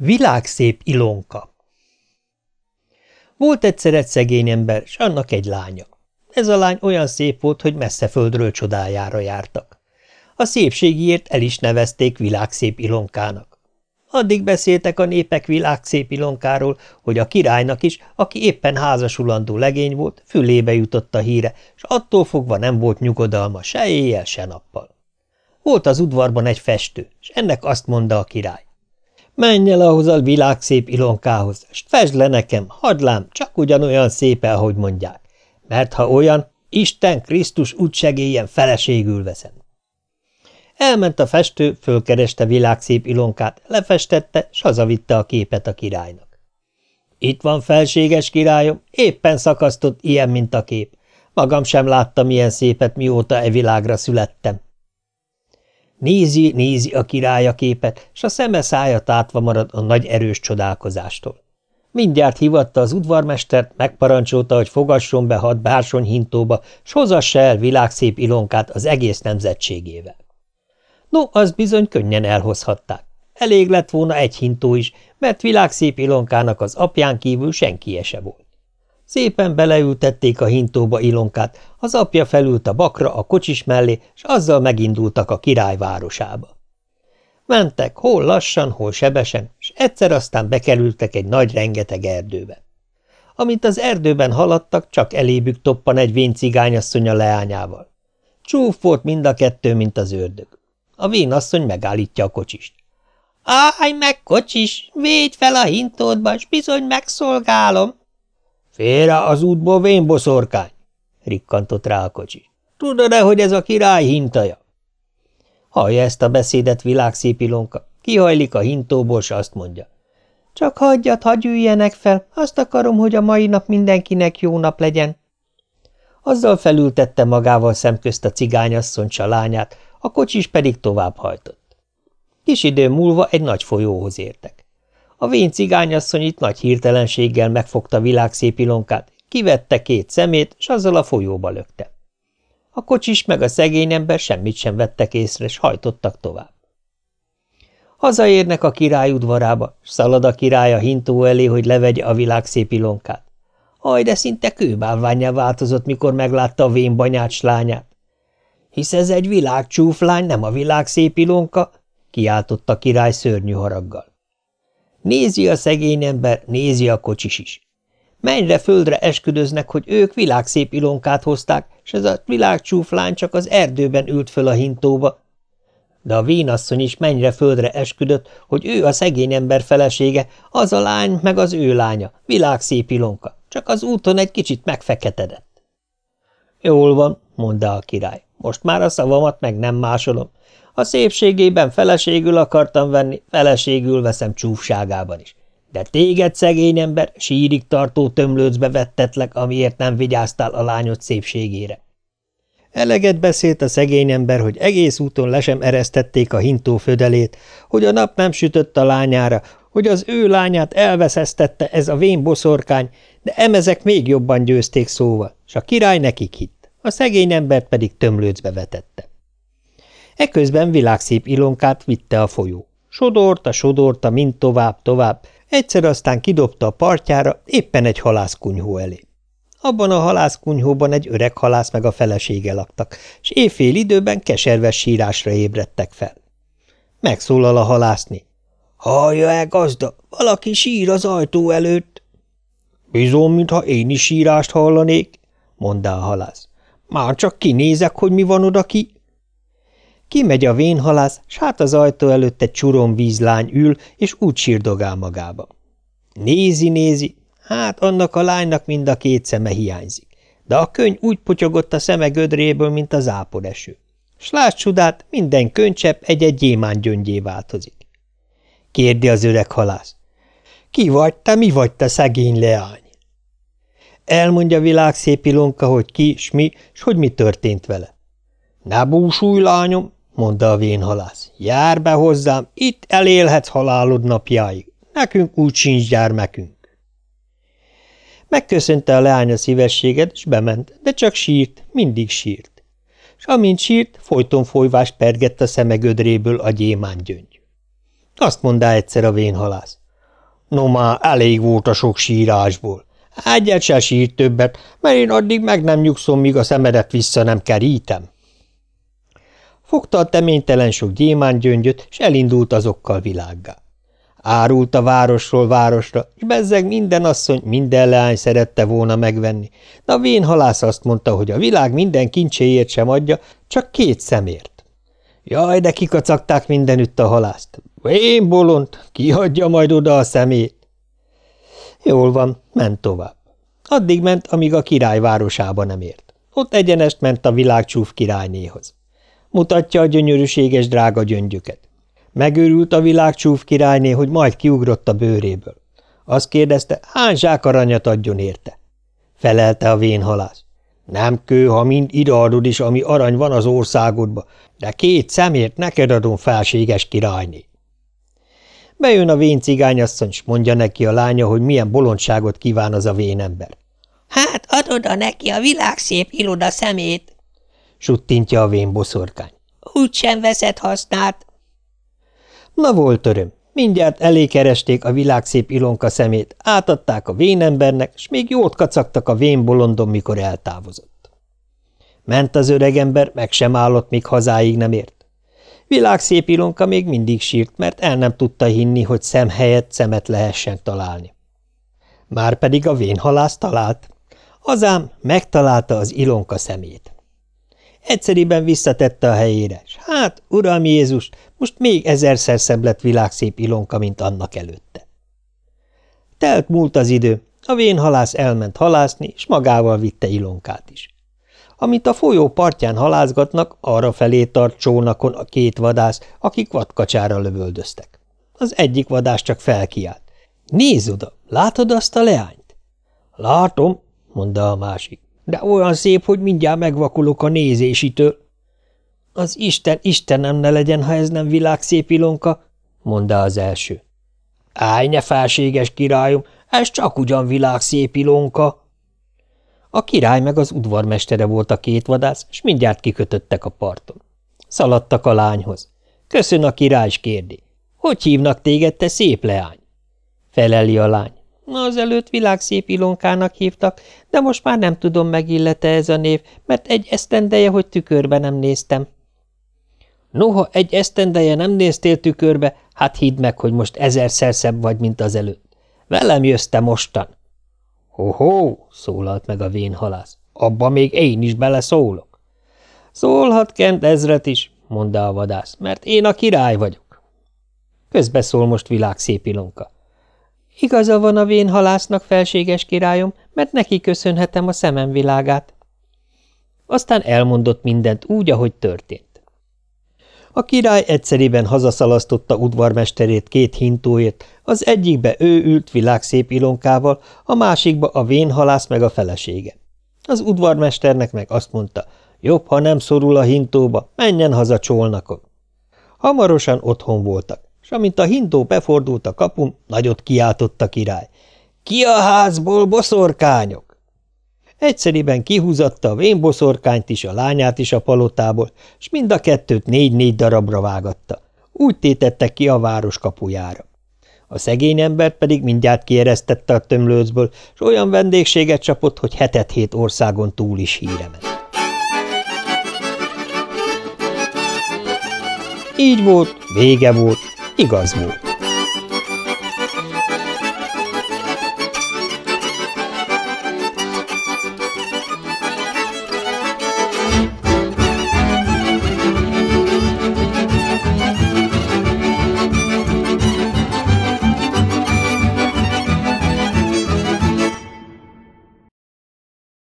Világszép Ilonka Volt egyszer egy szegény ember, s annak egy lánya. Ez a lány olyan szép volt, hogy messze földről csodájára jártak. A szépségiért el is nevezték világszép Ilonkának. Addig beszéltek a népek világszép Ilonkáról, hogy a királynak is, aki éppen házasulandó legény volt, fülébe jutott a híre, s attól fogva nem volt nyugodalma se éjjel, se nappal. Volt az udvarban egy festő, és ennek azt mondta a király. Menj el ahhoz a világszép Ilonkához, s fesd le nekem, hadlám, csak ugyanolyan szépen, ahogy mondják. Mert ha olyan, Isten Krisztus úgy segélyen feleségül veszem. Elment a festő, fölkereste világszép Ilonkát, lefestette, s hazavitte a képet a királynak. Itt van felséges királyom, éppen szakasztott ilyen, mint a kép. Magam sem láttam ilyen szépet, mióta e világra születtem. Nézi, nézi a király képet, s a szeme szája tátva marad a nagy erős csodálkozástól. Mindjárt hivatta az udvarmestert, megparancsolta, hogy fogasson be hat bársony hintóba, s hozassa el világszép ilonkát az egész nemzetségével. No, az bizony könnyen elhozhatták. Elég lett volna egy hintó is, mert világszép ilonkának az apján kívül senki se volt. Szépen beleültették a hintóba Ilonkát, az apja felült a bakra a kocsis mellé, és azzal megindultak a királyvárosába. Mentek hol lassan, hol sebesen, és egyszer aztán bekerültek egy nagy rengeteg erdőbe. Amint az erdőben haladtak, csak elébük toppan egy vén cigányasszony a leányával. Csúf volt mind a kettő, mint az ördög. A vénasszony megállítja a kocsist. – Állj meg, kocsis, védj fel a hintódba, s bizony megszolgálom! Félre az útból vén boszorkány! rikkantott rá a kocsi. Tudod-e, hogy ez a király hintaja? Hallja ezt a beszédet világszép ilonka, kihajlik a hintóból, s azt mondja. Csak hagyjad, hagyj üljenek fel, azt akarom, hogy a mai nap mindenkinek jó nap legyen. Azzal felültette magával szemközt a cigányasszony lányát, a kocsis pedig tovább hajtott. Kis idő múlva egy nagy folyóhoz értek. A vén cigányasszony itt nagy hirtelenséggel megfogta világszép ilonkát, kivette két szemét, s azzal a folyóba lökte. A kocsis meg a szegény ember semmit sem vettek észre, s hajtottak tovább. Hazaérnek a király udvarába, s szalad a király a hintó elé, hogy levegye a világ szép ilonkát. Aj, de szinte kőbálványá változott, mikor meglátta a vén banyács lányát. Hisz ez egy világcsúflány, nem a világ szép ilonka, kiáltotta a király szörnyű haraggal. Nézi a szegény ember, nézi a kocsis is. Mennyre földre esküdöznek, hogy ők világszép ilonkát hozták, és ez a világcsúflány csak az erdőben ült föl a hintóba. De a vénasszony is mennyre földre esküdött, hogy ő a szegény ember felesége, az a lány meg az ő lánya, világszép ilonka, csak az úton egy kicsit megfeketedett. Jól van, mondta a király, most már a szavamat meg nem másolom. A szépségében feleségül akartam venni, feleségül veszem csúfságában is. De téged, szegény ember, sírig tartó tömlőcbe vettetlek, amiért nem vigyáztál a lányod szépségére. Eleget beszélt a szegény ember, hogy egész úton le sem eresztették a hintó födelét, hogy a nap nem sütött a lányára, hogy az ő lányát elveszesztette ez a vén boszorkány, de emezek még jobban győzték szóval, s a király nekik hitt, a szegény embert pedig tömlőcbe vetette. Eközben világszép ilonkát vitte a folyó. Sodorta, sodorta, mind tovább, tovább, Egyszer aztán kidobta a partjára éppen egy halászkunyhó elé. Abban a halászkunyhóban egy öreg halász meg a felesége laktak, és éjfél időben keserves sírásra ébredtek fel. Megszólal a halászné. – Hallja-e, gazda, valaki sír az ajtó előtt? – Bizony, mintha én is sírást hallanék – mondta a halász. – Már csak kinézek, hogy mi van oda ki. Kimegy a vénhalász, s hát az ajtó előtt egy csuron vízlány ül, és úgy sírdogál magába. Nézi, nézi, hát annak a lánynak mind a két szeme hiányzik, de a könyv úgy potyogott a szeme gödréből, mint az áporeső. S láss csodát, minden könycsepp egy-egy gyémán gyöngyé változik. Kérdi az öreg halász. Ki vagy te, mi vagy te, szegény leány? Elmondja világ szép ilonka, hogy ki, s mi, s hogy mi történt vele. Ne búsulj, lányom, mondta a vénhalász. Jár be hozzám, itt elélhetsz halálod napjáig. Nekünk úgy sincs gyermekünk. Megköszönte a leány a szívességet, és bement, de csak sírt, mindig sírt. És amint sírt, folyton folyvást pergett a szeme gödréből a gyémán gyöngy. Azt mondá egyszer a vénhalász. No már elég volt a sok sírásból. Egyet se sírt többet, mert én addig meg nem nyugszom, míg a szemedet vissza nem kerítem. Fogta a teménytelen sok gyémángyöngyöt, és elindult azokkal világgá. Árult a városról városra, és bezzeg minden asszony, minden leány szerette volna megvenni, de a vén halász azt mondta, hogy a világ minden kincséért sem adja, csak két szemért. Jaj, de kikacagták mindenütt a halászt. Vén bolond, kihagyja majd oda a szemét. Jól van, ment tovább. Addig ment, amíg a király városába nem ért. Ott egyenest ment a világcsúf királynéhoz. Mutatja a gyönyörűséges drága gyöngyöket. Megőrült a világcsúf királyné, hogy majd kiugrott a bőréből. Azt kérdezte, hány zsák aranyat adjon érte. Felelte a vénhalász. Nem kő, ha mind ideadod is, ami arany van az országodba, de két szemért neked adom felséges királyné. Bejön a vén cigányasszony, s mondja neki a lánya, hogy milyen bolondságot kíván az a vén ember. Hát adod a neki a világszép iloda szemét, suttintja a vén boszorkány. Úgy sem veszed hasznát. Na volt öröm. Mindjárt elé keresték a világszép Ilonka szemét, átadták a vénembernek, s még jót kacagtak a vén bolondon, mikor eltávozott. Ment az öregember, meg sem állott, míg hazáig nem ért. Világszép Ilonka még mindig sírt, mert el nem tudta hinni, hogy szem helyett szemet lehessen találni. Márpedig a vénhalász talált. Hazám megtalálta az Ilonka szemét. Egyszeriben visszatette a helyére, s hát, uram Jézus, most még ezerszer szebb lett világszép Ilonka, mint annak előtte. Telt múlt az idő, a vén halász elment halászni, és magával vitte Ilonkát is. Amint a folyó partján halászgatnak, arra felé tart csónakon a két vadász, akik vadkacsára lövöldöztek. Az egyik vadász csak felkiált. – Nézd oda, látod azt a leányt? – Látom, mondta a másik de olyan szép, hogy mindjárt megvakulok a nézésitől. Az Isten Istenem ne legyen, ha ez nem világszép Ilonka, mondta az első. Állj, ne felséges királyom, ez csak ugyan világszép Ilonka. A király meg az udvarmestere volt a két vadász, és mindjárt kikötöttek a parton. Szaladtak a lányhoz. Köszön a király, és kérdi. Hogy hívnak téged, te szép leány? Feleli a lány. Az előtt világszép Ilonkának hívtak, de most már nem tudom, megillete ez a név, mert egy esztendeje, hogy tükörbe nem néztem. Noha egy esztendeje nem néztél tükörbe, hát hidd meg, hogy most ezerszer szebb vagy, mint az előtt. Velem jössz te mostan. Ho-ho, szólalt meg a vén halász. Abba még én is beleszólok. Szólhat Kent ezret is, mondta a vadász, mert én a király vagyok. Közbeszól most világszép Ilonka. Igaza van a vén halásznak, felséges királyom, mert neki köszönhetem a szemem világát. Aztán elmondott mindent úgy, ahogy történt. A király egyszeriben hazaszalasztotta udvarmesterét két hintóért, az egyikbe ő ült világszép ilonkával, a másikba a vénhalász meg a felesége. Az udvarmesternek meg azt mondta, jobb, ha nem szorul a hintóba, menjen haza csolnakon. Hamarosan otthon voltak és amint a hintó befordult a kapun, nagyot kiáltott a király. – Ki a házból, boszorkányok? Egyszeriben kihúzatta a vénboszorkányt is, a lányát is a palotából, és mind a kettőt négy-négy darabra vágatta. Úgy tétettek ki a város kapujára. A szegény embert pedig mindjárt kieresztette a tömlőcből, és olyan vendégséget csapott, hogy hetet-hét országon túl is híre. Így volt, vége volt, Igaz volt.